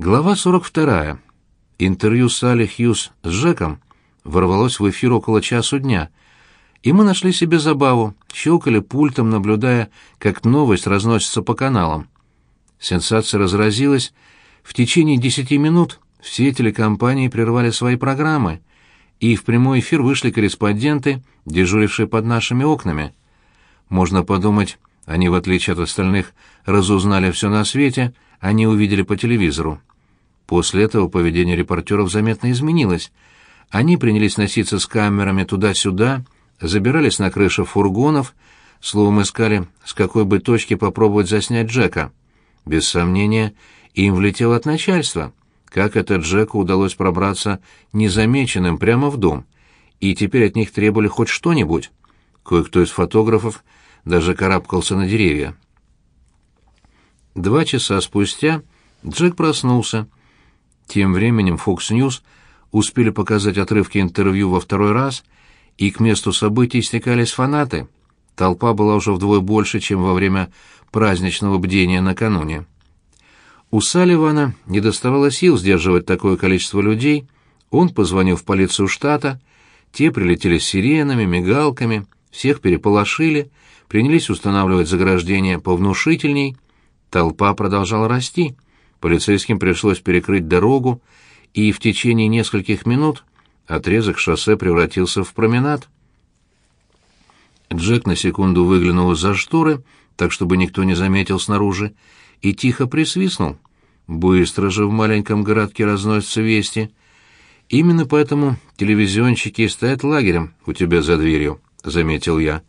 Глава 42. Интервью Салли Хьюз с Джеком ворвалось в эфир около часу дня, и мы нашли себе забаву, щелкали пультом, наблюдая, как новость разносится по каналам. Сенсация разразилась. В течение десяти минут все телекомпании прервали свои программы, и в прямой эфир вышли корреспонденты, дежурившие под нашими окнами. Можно подумать, они, в отличие от остальных, разузнали все на свете, они увидели по телевизору. После этого поведение репортеров заметно изменилось. Они принялись носиться с камерами туда-сюда, забирались на крыши фургонов, словом искали, с какой бы точки попробовать заснять Джека. Без сомнения, им влетело от начальства. Как это Джеку удалось пробраться незамеченным прямо в дом? И теперь от них требовали хоть что-нибудь. Кое-кто из фотографов даже карабкался на деревья. Два часа спустя Джек проснулся. Тем временем Fox News успели показать отрывки интервью во второй раз, и к месту событий стекались фанаты. Толпа была уже вдвое больше, чем во время праздничного бдения накануне. У Салливана не доставало сил сдерживать такое количество людей. Он позвонил в полицию штата, те прилетели с сиренами, мигалками, всех переполошили, принялись устанавливать заграждения повнушительней. Толпа продолжала расти. Полицейским пришлось перекрыть дорогу, и в течение нескольких минут отрезок шоссе превратился в променад. Джек на секунду выглянул из-за шторы, так чтобы никто не заметил снаружи, и тихо присвистнул. Быстро же в маленьком городке разносятся вести. Именно поэтому телевизионщики стоят лагерем у тебя за дверью, — заметил я.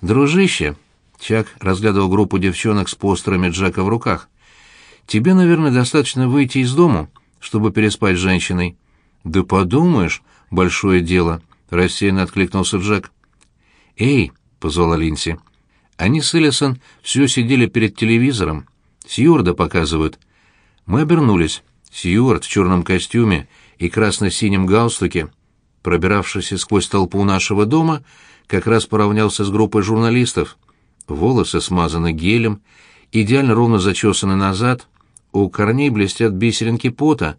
Дружище, Чак разглядывал группу девчонок с постерами Джека в руках. Тебе, наверное, достаточно выйти из дому, чтобы переспать с женщиной. Да подумаешь, большое дело, рассеянно откликнулся Джек. Эй, позвала Линси. Они с Эллисон все сидели перед телевизором. Сьюарда показывают. Мы обернулись. Сьюард в черном костюме и красно-синем галстуке, пробиравшийся сквозь толпу нашего дома, как раз поравнялся с группой журналистов. Волосы смазаны гелем, идеально ровно зачесаны назад, у корней блестят бисеринки пота.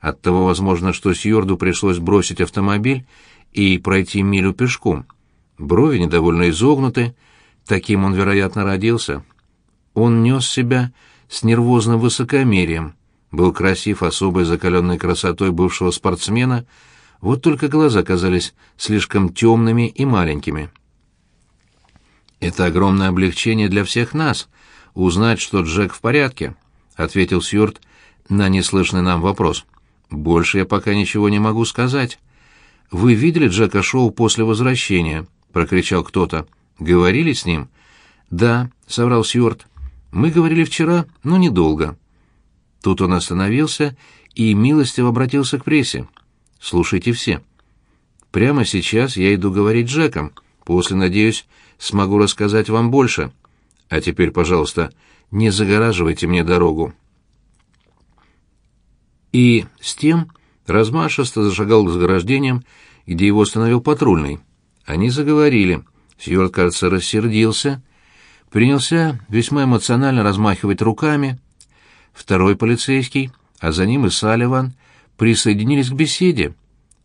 Оттого возможно, что Сьюарду пришлось бросить автомобиль и пройти милю пешком. Брови недовольно изогнуты, таким он, вероятно, родился. Он нес себя с нервозным высокомерием, был красив особой закаленной красотой бывшего спортсмена, вот только глаза казались слишком темными и маленькими. «Это огромное облегчение для всех нас — узнать, что Джек в порядке», — ответил Сьюарт на неслышный нам вопрос. «Больше я пока ничего не могу сказать». «Вы видели Джека Шоу после возвращения?» — прокричал кто-то. «Говорили с ним?» «Да», — соврал Сьюарт. Мы говорили вчера, но недолго. Тут он остановился и милостиво обратился к прессе. Слушайте все. Прямо сейчас я иду говорить Джеком. После, надеюсь, смогу рассказать вам больше. А теперь, пожалуйста, не загораживайте мне дорогу. И с тем размашисто зашагал к заграждениям, где его остановил патрульный. Они заговорили. Сьюарт, кажется, рассердился принялся весьма эмоционально размахивать руками. Второй полицейский, а за ним и Салливан, присоединились к беседе.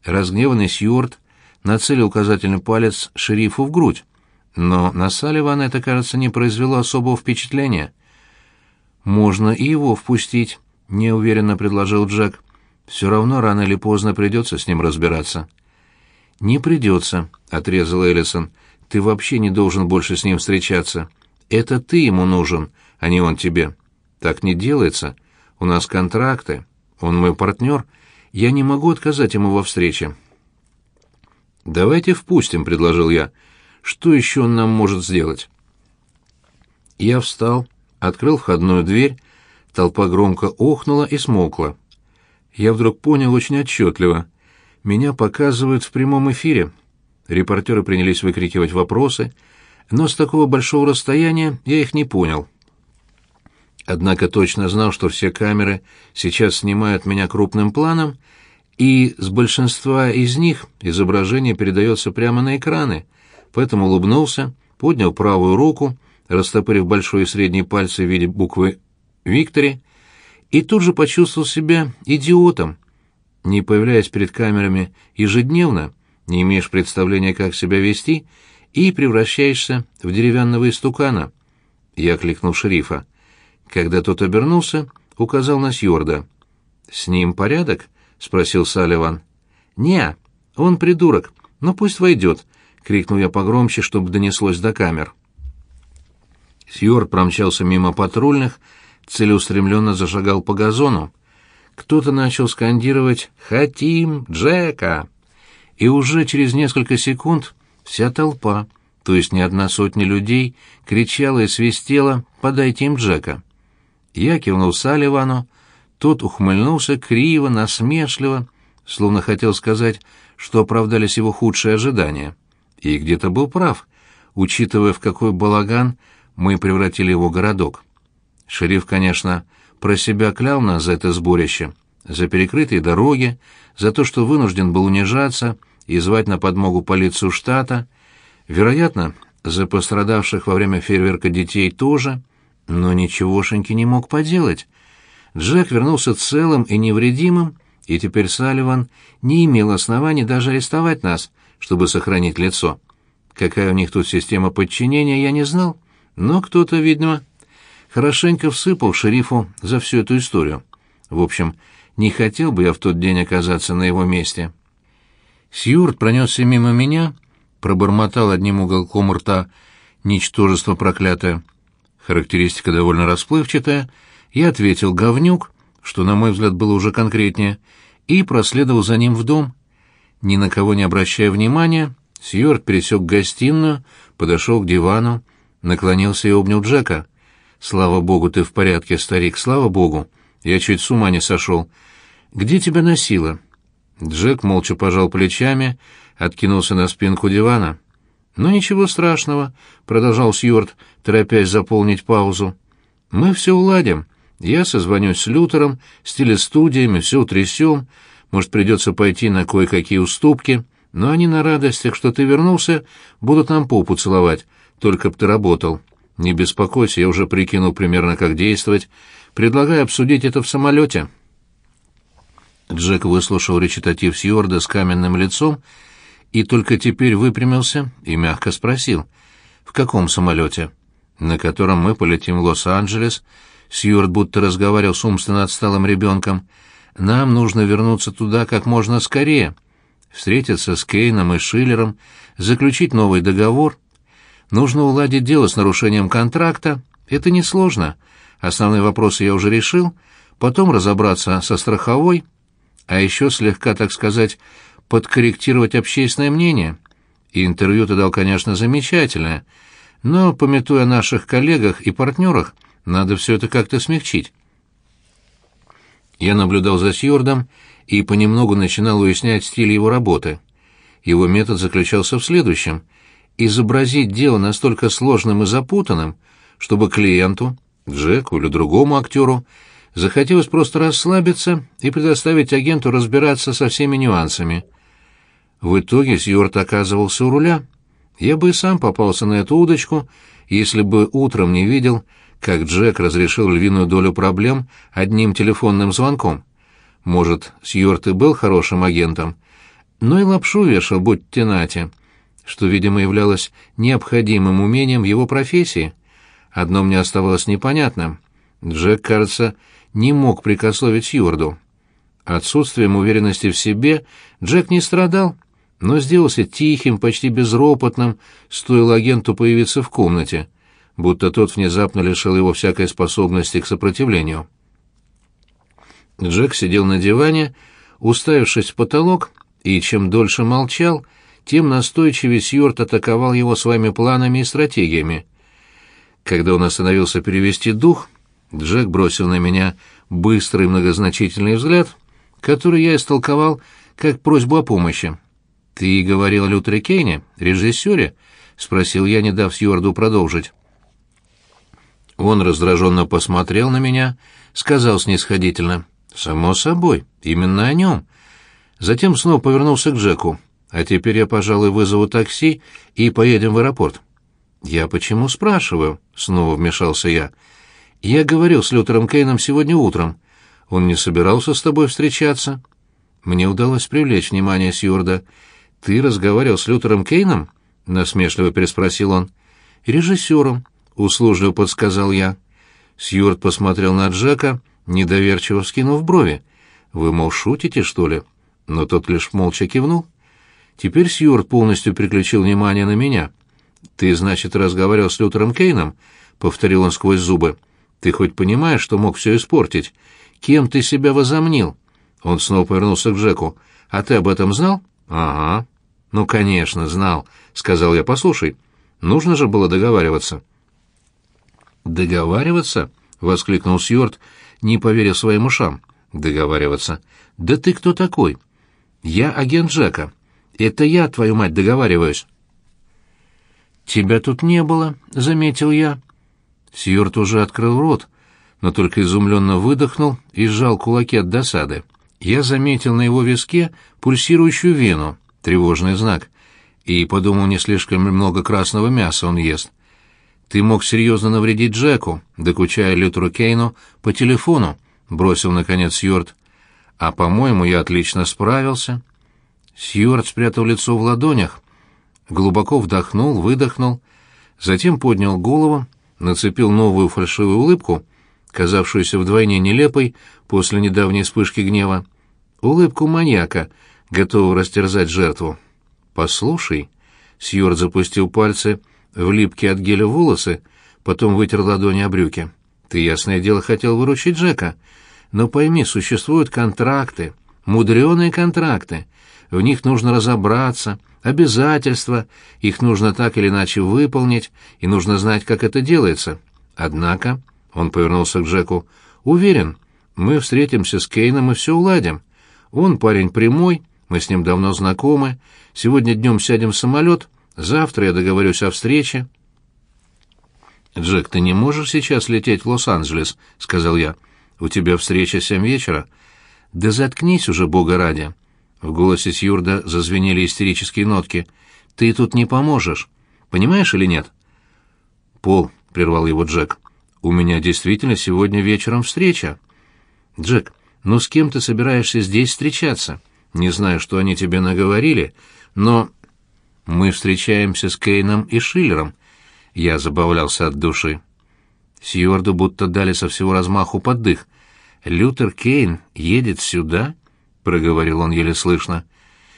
Разгневанный Сьюарт нацелил указательный палец шерифу в грудь, но на Салливана это, кажется, не произвело особого впечатления. «Можно и его впустить», — неуверенно предложил Джек. «Все равно рано или поздно придется с ним разбираться». «Не придется», — отрезал Эллисон. «Ты вообще не должен больше с ним встречаться. Это ты ему нужен, а не он тебе. Так не делается. У нас контракты. Он мой партнер. Я не могу отказать ему во встрече. «Давайте впустим», — предложил я. «Что еще он нам может сделать?» Я встал, открыл входную дверь, толпа громко охнула и смолкла. Я вдруг понял очень отчетливо. Меня показывают в прямом эфире. Репортеры принялись выкрикивать вопросы — но с такого большого расстояния я их не понял. Однако точно знал, что все камеры сейчас снимают меня крупным планом, и с большинства из них изображение передается прямо на экраны, поэтому улыбнулся, поднял правую руку, растопырив большой и средний пальцы в виде буквы «Виктори», и тут же почувствовал себя идиотом. Не появляясь перед камерами ежедневно, не имеешь представления, как себя вести, и превращаешься в деревянного истукана. Я кликнул шерифа. Когда тот обернулся, указал на Сьорда. «С ним порядок?» — спросил Салливан. «Не, он придурок, но пусть войдет», — крикнул я погромче, чтобы донеслось до камер. Сьюарт промчался мимо патрульных, целеустремленно зашагал по газону. Кто-то начал скандировать «Хотим Джека!» И уже через несколько секунд вся толпа, то есть не одна сотня людей, кричала и свистела «Подайте им Джека!». Я кивнул Салливану, тот ухмыльнулся криво, насмешливо, словно хотел сказать, что оправдались его худшие ожидания. И где-то был прав, учитывая, в какой балаган мы превратили его городок. Шериф, конечно, про себя клял нас за это сборище, за перекрытые дороги, за то, что вынужден был унижаться и звать на подмогу полицию штата, вероятно, за пострадавших во время фейерверка детей тоже, но ничегошеньки не мог поделать. Джек вернулся целым и невредимым, и теперь Салливан не имел оснований даже арестовать нас, чтобы сохранить лицо. Какая у них тут система подчинения, я не знал. Но кто-то, видимо, хорошенько всыпал шерифу за всю эту историю. В общем, не хотел бы я в тот день оказаться на его месте. Сьюарт пронесся мимо меня, пробормотал одним уголком рта «ничтожество проклятое». Характеристика довольно расплывчатая. Я ответил «говнюк», что, на мой взгляд, было уже конкретнее, и проследовал за ним в дом. Ни на кого не обращая внимания, Сьюарт пересек гостиную, подошел к дивану, наклонился и обнял Джека. «Слава богу, ты в порядке, старик, слава богу! Я чуть с ума не сошел. Где тебя носило?» Джек молча пожал плечами, откинулся на спинку дивана. «Ну ничего страшного», — продолжал Сьюарт, торопясь заполнить паузу. «Мы все уладим. Я созвонюсь с Лютером, с телестудиями, все утрясем. Может, придется пойти на кое-какие уступки, но они на радостях, что ты вернулся, будут нам попу целовать, только б ты работал. Не беспокойся, я уже прикинул примерно, как действовать. Предлагаю обсудить это в самолете». Джек выслушал речитатив Сьюарда с каменным лицом и только теперь выпрямился и мягко спросил, «В каком самолете?» «На котором мы полетим в Лос-Анджелес», Сьюарт будто разговаривал с умственно отсталым ребенком. «Нам нужно вернуться туда как можно скорее, встретиться с Кейном и Шиллером, заключить новый договор, Нужно уладить дело с нарушением контракта. Это несложно. Основные вопросы я уже решил. Потом разобраться со страховой. А еще слегка, так сказать, подкорректировать общественное мнение. И интервью ты дал, конечно, замечательное. Но, пометуя о наших коллегах и партнерах, надо все это как-то смягчить. Я наблюдал за Сьюардом и понемногу начинал уяснять стиль его работы. Его метод заключался в следующем — изобразить дело настолько сложным и запутанным, чтобы клиенту, Джеку или другому актеру, захотелось просто расслабиться и предоставить агенту разбираться со всеми нюансами. В итоге Сьюарт оказывался у руля. Я бы и сам попался на эту удочку, если бы утром не видел, как Джек разрешил львиную долю проблем одним телефонным звонком. Может, Сьюарт и был хорошим агентом, но и лапшу вешал, будь тенате что, видимо, являлось необходимым умением в его профессии. Одно мне оставалось непонятным. Джек, кажется, не мог прикословить Сьюарду. Отсутствием уверенности в себе Джек не страдал, но сделался тихим, почти безропотным, стоило агенту появиться в комнате, будто тот внезапно лишил его всякой способности к сопротивлению. Джек сидел на диване, уставившись в потолок, и чем дольше молчал, тем настойчивее Сьюарт атаковал его своими планами и стратегиями. Когда он остановился перевести дух, Джек бросил на меня быстрый многозначительный взгляд, который я истолковал как просьбу о помощи. «Ты говорил о Лютере Кейне, режиссере?» — спросил я, не дав Сьюарду продолжить. Он раздраженно посмотрел на меня, сказал снисходительно. «Само собой, именно о нем». Затем снова повернулся к Джеку. А теперь я, пожалуй, вызову такси и поедем в аэропорт. Я почему спрашиваю? Снова вмешался я. Я говорил с Лютером Кейном сегодня утром. Он не собирался с тобой встречаться?» Мне удалось привлечь внимание Сьюарда. «Ты разговаривал с Лютером Кейном?» — насмешливо переспросил он. «Режиссером», — услужливо подсказал я. Сьюард посмотрел на Джека, недоверчиво вскинув брови. «Вы, мол, шутите, что ли?» Но тот лишь молча кивнул. Теперь Сьюард полностью переключил внимание на меня. «Ты, значит, разговаривал с Лютером Кейном?» — повторил он сквозь зубы. «Ты хоть понимаешь, что мог все испортить? Кем ты себя возомнил?» Он снова повернулся к Джеку. «А ты об этом знал?» «Ага». «Ну, конечно, знал», — сказал я. «Послушай, нужно же было договариваться». «Договариваться?» — воскликнул Сьюарт, не поверив своим ушам. «Договариваться? Да ты кто такой?» «Я агент Джека. Это я, твою мать, договариваюсь». «Тебя тут не было», — заметил я. Сьюарт уже открыл рот, но только изумленно выдохнул и сжал кулаки от досады. Я заметил на его виске пульсирующую вену, тревожный знак, и подумал, не слишком много красного мяса он ест. Ты мог серьезно навредить Джеку, докучая Лютеру Кейну по телефону, бросил наконец Сьюарт. А, по-моему, я отлично справился. Сьюарт спрятал лицо в ладонях, глубоко вдохнул, выдохнул, затем поднял голову, нацепил новую фальшивую улыбку, казавшуюся вдвойне нелепой после недавней вспышки гнева, улыбку маньяка, готового растерзать жертву. «Послушай», — Сьюарт запустил пальцы в липкие от геля волосы, потом вытер ладони о брюки. «Ты, ясное дело, хотел выручить Джека, но пойми, существуют контракты, мудреные контракты, в них нужно разобраться, обязательства, их нужно так или иначе выполнить, и нужно знать, как это делается. Однако, — он повернулся к Джеку, — уверен, мы встретимся с Кейном и все уладим. Он парень прямой, мы с ним давно знакомы, сегодня днем сядем в самолет, завтра я договорюсь о встрече. «Джек, ты не можешь сейчас лететь в Лос-Анджелес?» — сказал я. «У тебя встреча семь вечера». «Да заткнись уже, бога ради!» В голосе Сьюрда зазвенели истерические нотки. «Ты тут не поможешь. Понимаешь или нет?» «Пол», — прервал его Джек, — «у меня действительно сегодня вечером встреча». «Джек, ну с кем ты собираешься здесь встречаться? Не знаю, что они тебе наговорили, но...» «Мы встречаемся с Кейном и Шиллером». Я забавлялся от души. Сьюарду будто дали со всего размаху поддых. «Лютер Кейн едет сюда?» — проговорил он еле слышно.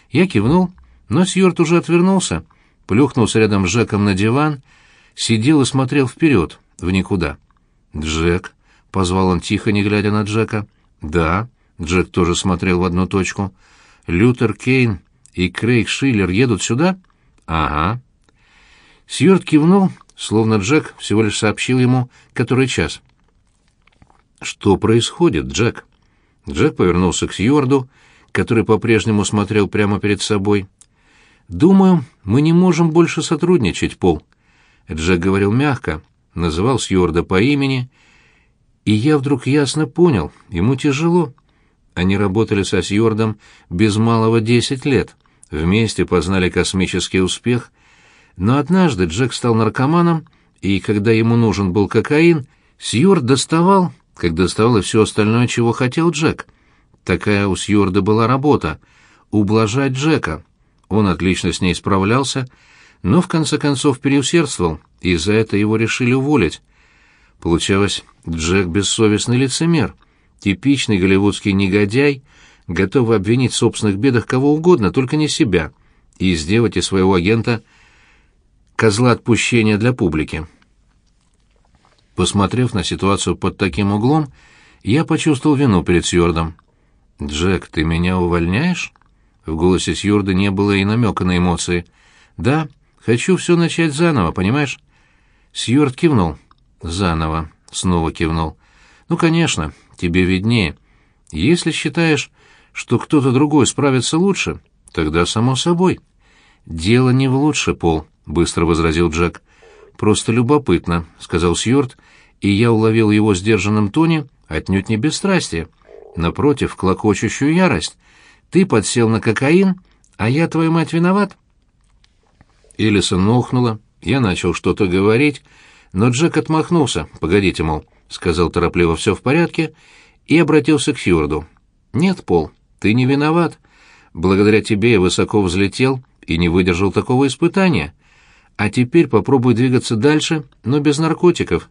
Я кивнул, но Сьюарт уже отвернулся, плюхнулся рядом с Джеком на диван, сидел и смотрел вперед, в никуда. «Джек», — позвал он тихо, не глядя на Джека. «Да», — Джек тоже смотрел в одну точку. «Лютер Кейн и Крейг Шиллер едут сюда?» «Ага». Сьюарт кивнул, словно Джек всего лишь сообщил ему, который час. «Что происходит, Джек?» Джек повернулся к Сьюарду, который по-прежнему смотрел прямо перед собой. «Думаю, мы не можем больше сотрудничать, Пол». Джек говорил мягко, называл Сьюарда по имени, и я вдруг ясно понял, ему тяжело. Они работали со Сьюардом без малого десять лет, вместе познали космический успех, но однажды Джек стал наркоманом, и когда ему нужен был кокаин, Сьюард доставал как доставал и все остальное, чего хотел Джек. Такая у Сьюарда была работа — ублажать Джека. Он отлично с ней справлялся, но в конце концов переусердствовал, и за это его решили уволить. Получалось, Джек бессовестный лицемер, типичный голливудский негодяй, готовый обвинить в собственных бедах кого угодно, только не себя, и сделать из своего агента козла отпущения для публики. Посмотрев на ситуацию под таким углом, я почувствовал вину перед Сьюардом. «Джек, ты меня увольняешь?» В голосе Сьюарда не было и намека на эмоции. «Да, хочу все начать заново, понимаешь?» Сьюард кивнул. «Заново», — снова кивнул. «Ну, конечно, тебе виднее. Если считаешь, что кто-то другой справится лучше, тогда само собой». «Дело не в лучше, Пол», — быстро возразил Джек. «Просто любопытно», — сказал Сьюарт, и я уловил его сдержанном тоне отнюдь не бесстрастие. Напротив, клокочущую ярость. «Ты подсел на кокаин, а я, твою мать, виноват?» Элисон нохнула, я начал что-то говорить, но Джек отмахнулся. «Погодите, мол», — сказал торопливо, — «все в порядке», и обратился к Сьюарду. «Нет, Пол, ты не виноват. Благодаря тебе я высоко взлетел и не выдержал такого испытания. А теперь попробуй двигаться дальше, но без наркотиков.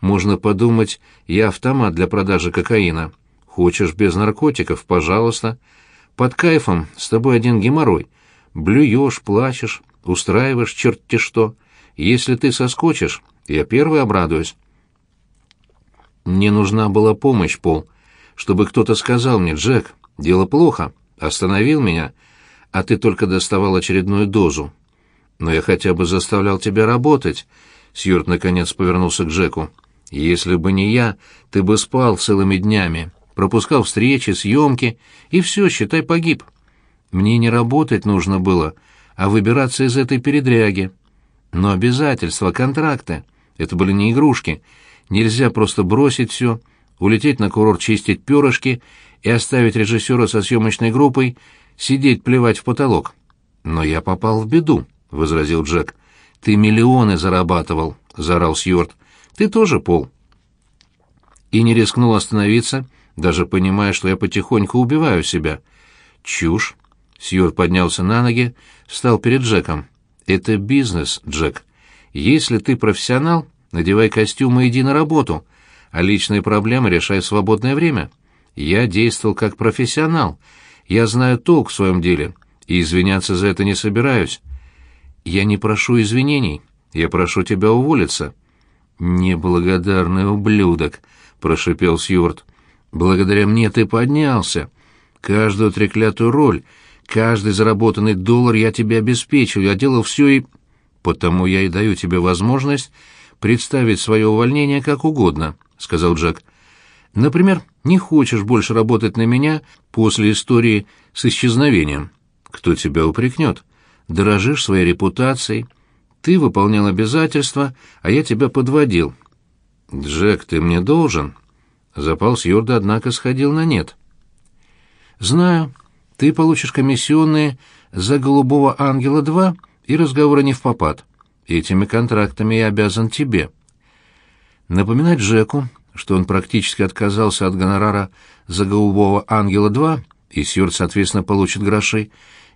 Можно подумать, я автомат для продажи кокаина. Хочешь без наркотиков, пожалуйста. Под кайфом с тобой один геморрой. Блюешь, плачешь, устраиваешь черт-те что. Если ты соскочишь, я первый обрадуюсь. Мне нужна была помощь, Пол, чтобы кто-то сказал мне, Джек, дело плохо, остановил меня, а ты только доставал очередную дозу. Но я хотя бы заставлял тебя работать. Сьюарт наконец повернулся к Джеку. Если бы не я, ты бы спал целыми днями, пропускал встречи, съемки, и все, считай, погиб. Мне не работать нужно было, а выбираться из этой передряги. Но обязательства, контракты — это были не игрушки. Нельзя просто бросить все, улететь на курорт чистить перышки и оставить режиссера со съемочной группой сидеть плевать в потолок. «Но я попал в беду», — возразил Джек. «Ты миллионы зарабатывал», — заорал Сьюарт. «Ты тоже, Пол». И не рискнул остановиться, даже понимая, что я потихоньку убиваю себя. «Чушь!» Сьюарт поднялся на ноги, встал перед Джеком. «Это бизнес, Джек. Если ты профессионал, надевай костюм и иди на работу, а личные проблемы решай в свободное время. Я действовал как профессионал. Я знаю толк в своем деле, и извиняться за это не собираюсь. Я не прошу извинений, я прошу тебя уволиться». «Неблагодарный ублюдок», — прошипел Сьюарт. «Благодаря мне ты поднялся. Каждую треклятую роль, каждый заработанный доллар я тебе обеспечил, я делал все и...» «Потому я и даю тебе возможность представить свое увольнение как угодно», — сказал Джек. «Например, не хочешь больше работать на меня после истории с исчезновением. Кто тебя упрекнет? Дорожишь своей репутацией. Ты выполнял обязательства, а я тебя подводил. Джек, ты мне должен». Запал Сьюрда, однако, сходил на нет. «Знаю. Ты получишь комиссионные за «Голубого ангела-2» и разговоры не в попад. Этими контрактами я обязан тебе». Напоминать Джеку, что он практически отказался от гонорара за «Голубого ангела-2», и Сьюрт, соответственно, получит гроши,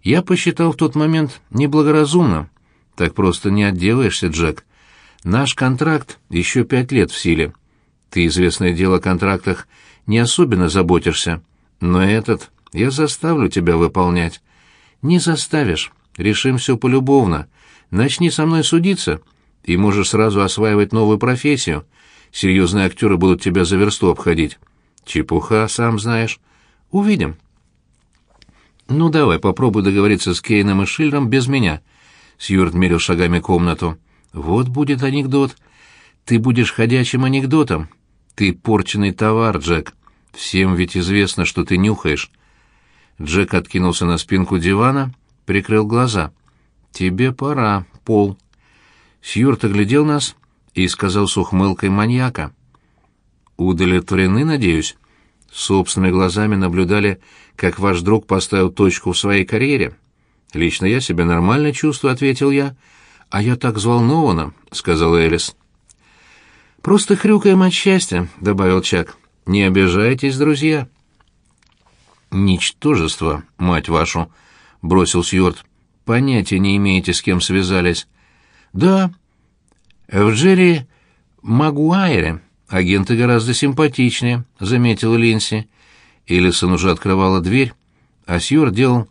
я посчитал в тот момент неблагоразумно. Так просто не отделаешься, Джек. Наш контракт еще пять лет в силе. Ты, известное дело о контрактах, не особенно заботишься, но этот я заставлю тебя выполнять. Не заставишь, решим все полюбовно. Начни со мной судиться, и можешь сразу осваивать новую профессию. Серьезные актеры будут тебя за версту обходить. Чепуха, сам знаешь. Увидим. Ну, давай, попробуй договориться с Кейном и Шиллером без меня. Сьюарт мерил шагами комнату. Вот будет анекдот. Ты будешь ходячим анекдотом. Ты порченный товар, Джек. Всем ведь известно, что ты нюхаешь. Джек откинулся на спинку дивана, прикрыл глаза. Тебе пора, Пол. Сьюарт оглядел нас и сказал с ухмылкой маньяка. «Удовлетворены, надеюсь?» Собственными глазами наблюдали, как ваш друг поставил точку в своей карьере. «Лично я себя нормально чувствую», — ответил я. «А я так взволнована», — сказал Элис. «Просто хрюкаем от счастья», — добавил Чак. «Не обижайтесь, друзья». «Ничтожество, мать вашу», — бросил Сьюарт. «Понятия не имеете, с кем связались». «Да, в Джерри Магуайре агенты гораздо симпатичнее», — заметила Линси. Элисон уже открывала дверь, а Сьюарт делал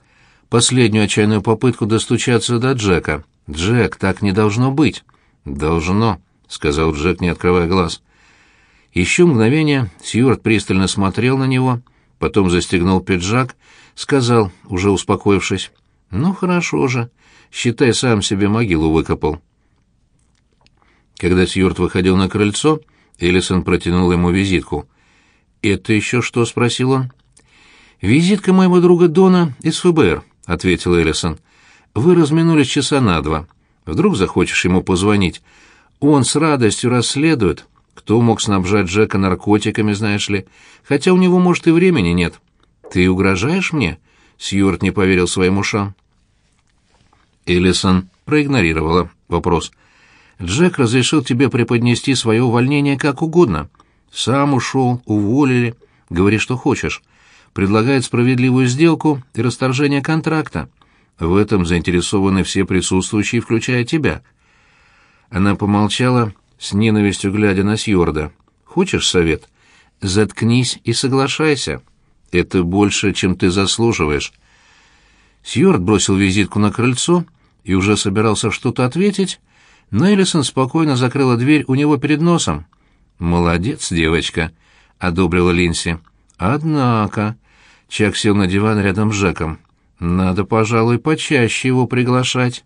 последнюю отчаянную попытку достучаться до Джека. «Джек, так не должно быть». «Должно», — сказал Джек, не открывая глаз. Еще мгновение Сьюарт пристально смотрел на него, потом застегнул пиджак, сказал, уже успокоившись, «Ну, хорошо же, считай, сам себе могилу выкопал». Когда Сьюарт выходил на крыльцо, Эллисон протянул ему визитку. «Это еще что?» — спросил он. «Визитка моего друга Дона из ФБР», — ответил Эллисон. «Вы разминулись часа на два. Вдруг захочешь ему позвонить. Он с радостью расследует, кто мог снабжать Джека наркотиками, знаешь ли, хотя у него, может, и времени нет. Ты угрожаешь мне?» Сьюарт не поверил своим ушам. Эллисон проигнорировала вопрос. «Джек разрешил тебе преподнести свое увольнение как угодно. Сам ушел, уволили, Говори, что хочешь. Предлагает справедливую сделку и расторжение контракта. В этом заинтересованы все присутствующие, включая тебя». Она помолчала, с ненавистью глядя на Сьорда. «Хочешь совет? Заткнись и соглашайся. Это больше, чем ты заслуживаешь». Сьюарт бросил визитку на крыльцо и уже собирался что-то ответить, но Эллисон спокойно закрыла дверь у него перед носом. «Молодец, девочка», — одобрила Линси. «Однако...» — Чак сел на диван рядом с Жеком. «Надо, пожалуй, почаще его приглашать».